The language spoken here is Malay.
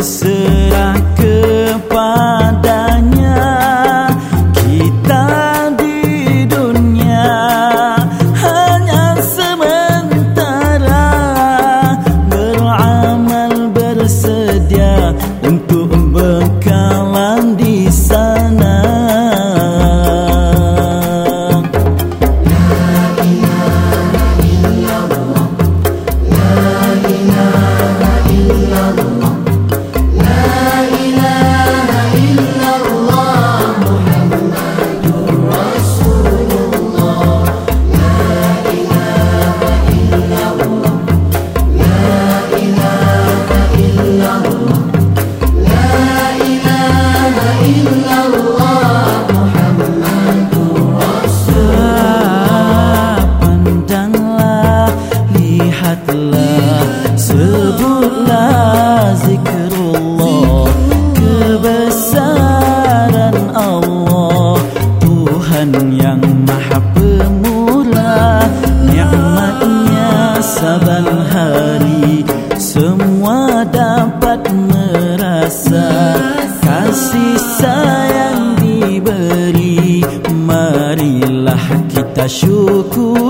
listen. Lihatlah sebutlah zikrullah kebesaran Allah Tuhan yang maha pemurah nikmatnya saban hari semua dapat merasa kasih sayang diberi. Marilah kita syukur